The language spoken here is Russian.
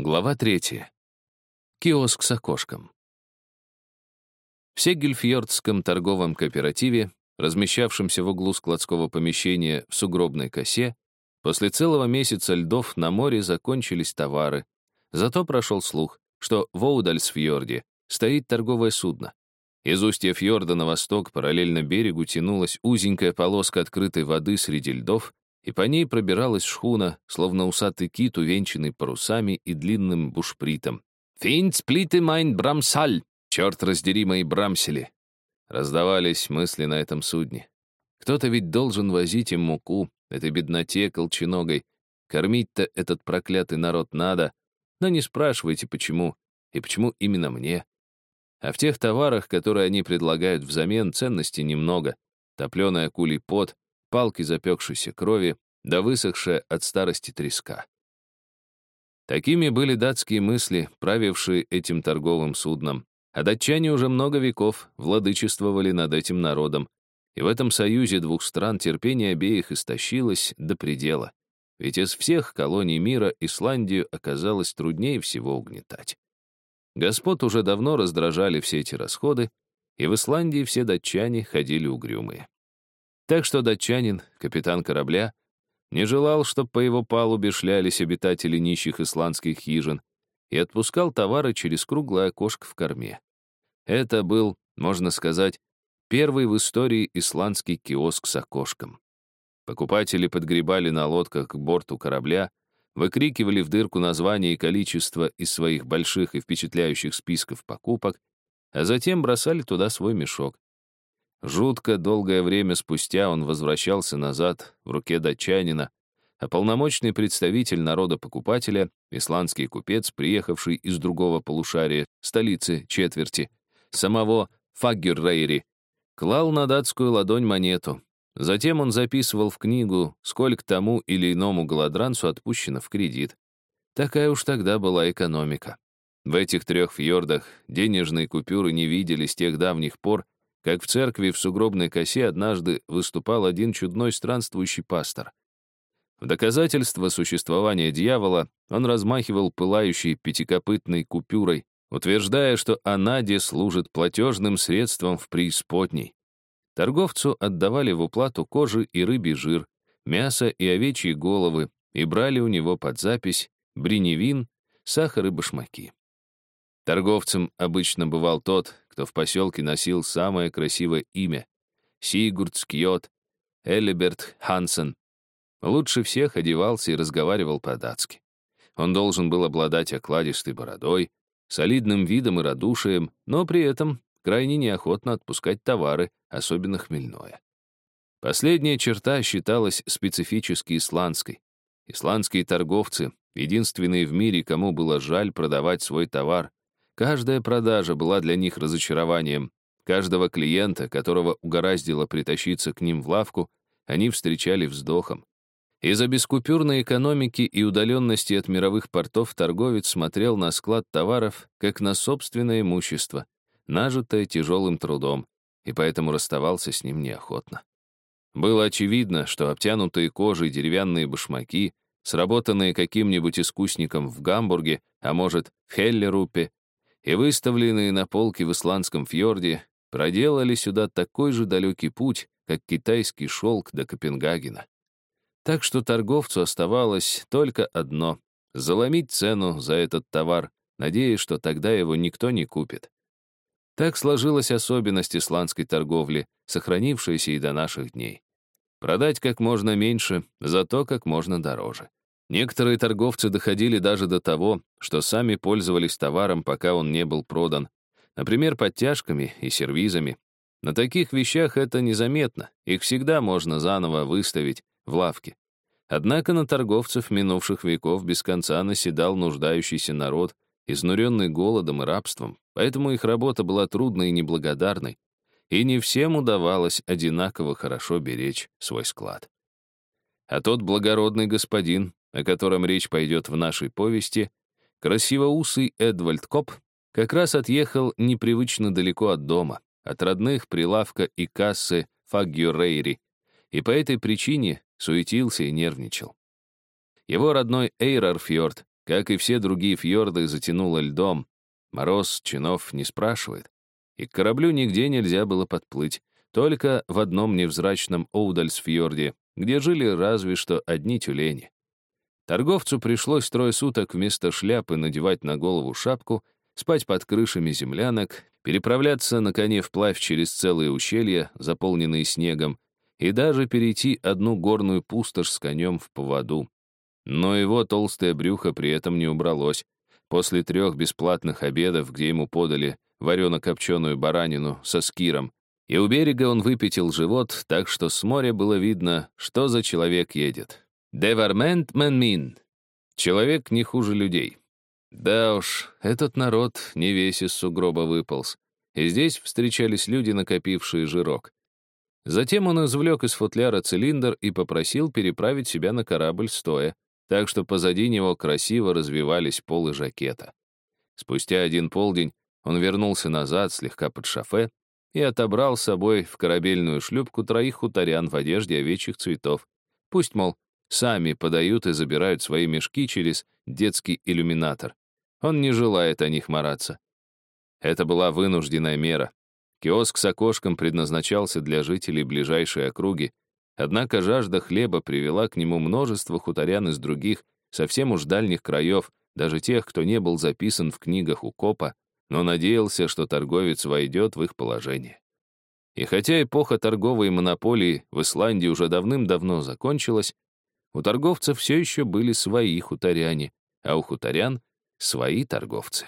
Глава третья. Киоск с окошком. В Сегельфьордском торговом кооперативе, размещавшемся в углу складского помещения в сугробной косе, после целого месяца льдов на море закончились товары. Зато прошел слух, что в Оудальсфьорде стоит торговое судно. Из устья фьорда на восток параллельно берегу тянулась узенькая полоска открытой воды среди льдов, и по ней пробиралась шхуна, словно усатый кит, увенчанный парусами и длинным бушпритом. «Финт сплиты майн брамсаль! Черт раздери мои брамсели!» Раздавались мысли на этом судне. Кто-то ведь должен возить им муку, этой бедноте колченогой. Кормить-то этот проклятый народ надо, но не спрашивайте, почему, и почему именно мне. А в тех товарах, которые они предлагают взамен, ценности немного. Топленый акулий пот, палки запекшейся крови, да высохшая от старости треска. Такими были датские мысли, правившие этим торговым судном. А датчане уже много веков владычествовали над этим народом, и в этом союзе двух стран терпение обеих истощилось до предела. Ведь из всех колоний мира Исландию оказалось труднее всего угнетать. Господ уже давно раздражали все эти расходы, и в Исландии все датчане ходили угрюмые. Так что датчанин, капитан корабля, не желал, чтобы по его палубе шлялись обитатели нищих исландских хижин, и отпускал товары через круглое окошко в корме. Это был, можно сказать, первый в истории исландский киоск с окошком. Покупатели подгребали на лодках к борту корабля, выкрикивали в дырку название и количество из своих больших и впечатляющих списков покупок, а затем бросали туда свой мешок. Жутко долгое время спустя он возвращался назад в руке датчанина, а полномочный представитель народа-покупателя, исландский купец, приехавший из другого полушария, столицы четверти, самого Фаггеррейри, клал на датскую ладонь монету. Затем он записывал в книгу, сколько тому или иному голодранцу отпущено в кредит. Такая уж тогда была экономика. В этих трех фьордах денежные купюры не видели с тех давних пор, как в церкви в сугробной косе однажды выступал один чудной странствующий пастор. В доказательство существования дьявола он размахивал пылающей пятикопытной купюрой, утверждая, что Анаде служит платежным средством в преисподней. Торговцу отдавали в уплату кожи и рыбий жир, мясо и овечьи головы и брали у него под запись бриневин, сахар и башмаки. Торговцем обычно бывал тот, кто в поселке носил самое красивое имя — Сигурд Скьот, Элиберт Хансен. Лучше всех одевался и разговаривал по-датски. Он должен был обладать окладистой бородой, солидным видом и радушием, но при этом крайне неохотно отпускать товары, особенно хмельное. Последняя черта считалась специфически исландской. Исландские торговцы — единственные в мире, кому было жаль продавать свой товар, Каждая продажа была для них разочарованием. Каждого клиента, которого угораздило притащиться к ним в лавку, они встречали вздохом. Из-за бескупюрной экономики и удаленности от мировых портов торговец смотрел на склад товаров как на собственное имущество, нажитое тяжелым трудом, и поэтому расставался с ним неохотно. Было очевидно, что обтянутые кожей деревянные башмаки, сработанные каким-нибудь искусником в Гамбурге, а может, в Хеллерупе, и выставленные на полке в исландском фьорде проделали сюда такой же далекий путь, как китайский шелк до Копенгагена. Так что торговцу оставалось только одно — заломить цену за этот товар, надеясь, что тогда его никто не купит. Так сложилась особенность исландской торговли, сохранившаяся и до наших дней. Продать как можно меньше, зато как можно дороже. Некоторые торговцы доходили даже до того, что сами пользовались товаром, пока он не был продан. Например, подтяжками и сервизами. На таких вещах это незаметно, их всегда можно заново выставить в лавке. Однако на торговцев минувших веков без конца наседал нуждающийся народ, изнуренный голодом и рабством, поэтому их работа была трудной и неблагодарной, и не всем удавалось одинаково хорошо беречь свой склад. А тот благородный господин, о котором речь пойдет в нашей повести, красивоусый Эдвальд Коп как раз отъехал непривычно далеко от дома, от родных прилавка и кассы Фаггюрейри, и по этой причине суетился и нервничал. Его родной Эйрарфьорд, как и все другие фьорды, затянуло льдом. Мороз чинов не спрашивает. И к кораблю нигде нельзя было подплыть, только в одном невзрачном Оудальсфьорде, где жили разве что одни тюлени. Торговцу пришлось трое суток вместо шляпы надевать на голову шапку, спать под крышами землянок, переправляться на коне вплавь через целые ущелья, заполненные снегом, и даже перейти одну горную пустошь с конем в поводу. Но его толстое брюхо при этом не убралось. После трех бесплатных обедов, где ему подали варено-копченую баранину со скиром, и у берега он выпятил живот, так что с моря было видно, что за человек едет. «Девармент мэн Человек не хуже людей. Да уж, этот народ не весь из сугроба выполз. И здесь встречались люди, накопившие жирок. Затем он извлек из футляра цилиндр и попросил переправить себя на корабль стоя, так что позади него красиво развивались полы жакета. Спустя один полдень он вернулся назад, слегка под шофе, и отобрал с собой в корабельную шлюпку троих хуторян в одежде овечьих цветов. Пусть, мол, сами подают и забирают свои мешки через детский иллюминатор. Он не желает о них мараться. Это была вынужденная мера. Киоск с окошком предназначался для жителей ближайшей округи, однако жажда хлеба привела к нему множество хуторян из других, совсем уж дальних краев, даже тех, кто не был записан в книгах у копа, но надеялся, что торговец войдет в их положение. И хотя эпоха торговой монополии в Исландии уже давным-давно закончилась, у торговцев все еще были свои хуторяне, а у хуторян — свои торговцы.